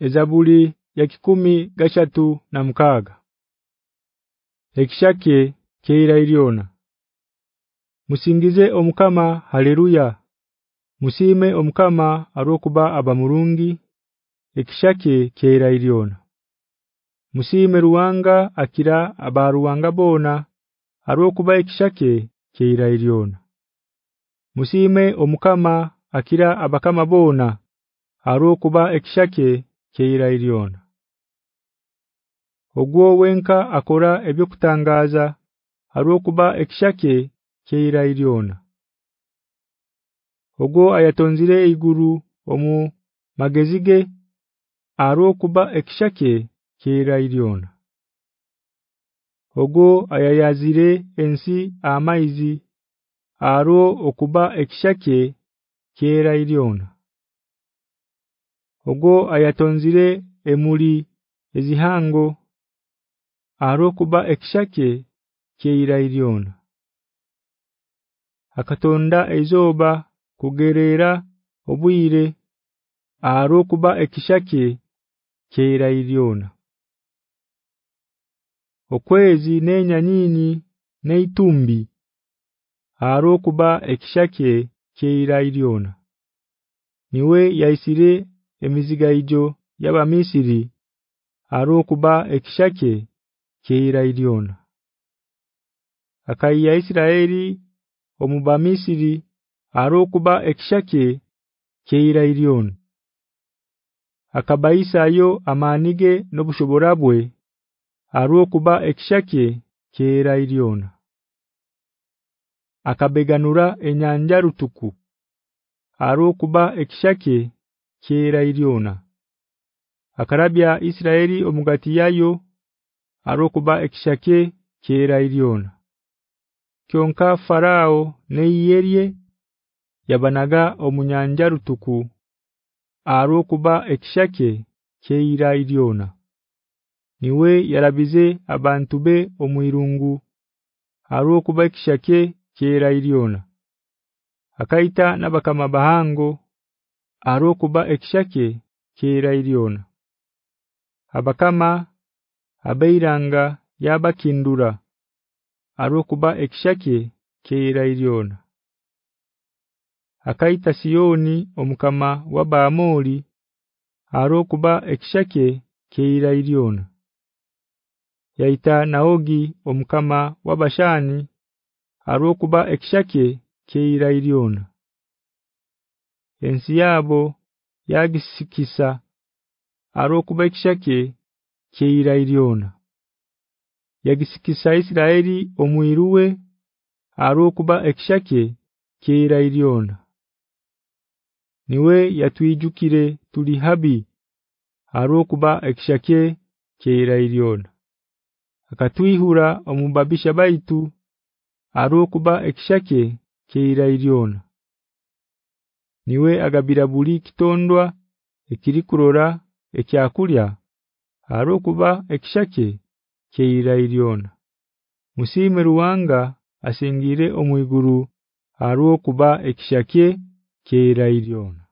Ezabuli ya kikumi gashatu na mkaga Ekishake keira iliona Musingize omukama haleluya Musime omukama arokuba abamurungi Ekishake keira iliona Musime ruwanga akira abaruwanga bona arokuba ekishake keira iliona Musime omukama akira abakama bona arokuba ekishake keira iliona ogwo wenka akora ebyokutangaza harukuba ekishake keira iliona ogwo ayatonzire iguru omu magezige harukuba ekishake keira iliona ogwo ayayazire ensi amaizi aro okuba ekishake keira iliona ogwo ayatonzire emuli ezihango arokuba ekishake keira iliona akatonda ezoba kugerera obwire arokuba ekishake keira iliona okwezi nenyanyinyi neitumbi arokuba ekishake keira iliona niwe yaisire emiziga ijo yaba Misiri arukuba ekishake keira iliona akaiya Isiraeli omuba Misiri arukuba ekishake keira iliona akabaisa ayo amaanige nobushoborabwe arukuba ekishake keira iliona akabeganura enyanja rutuku arukuba ekishake kera iliona akarabya Isiraeli omugati yayo arokuba ekishake kera iliona kyonka farao neiyerie yabanaga omunyanja rutuku arokuba ekishake kera iliona niwe yarabize abantu be omwirungu arokuba ekishake kera iliona akaita nabakama bahango arokuba ekishake kera iliona abakama abairanga yabakindura arokuba ekishake kera iliona akaita sioni omukama wabaamoli arokuba ekishake kera iliona yaita naogi omukama wabashani arokuba ekishake kera iliona ensi yabo yagisikisa arokubekishake keira iliona yagisikisa Isiraeli omwiruwe arokuba ekishake keira iliona niwe yatuijukire tuli habi harokuba ekishake keira iliona akatwihura omubabisha baitu harokuba ekishake keira iliona niwe agabira buli kitondwa ekiri kurora ekyakulya arokuba ekishake keira iliona musime ruwanga asingire omwiguru arokuba ekishake keira iliona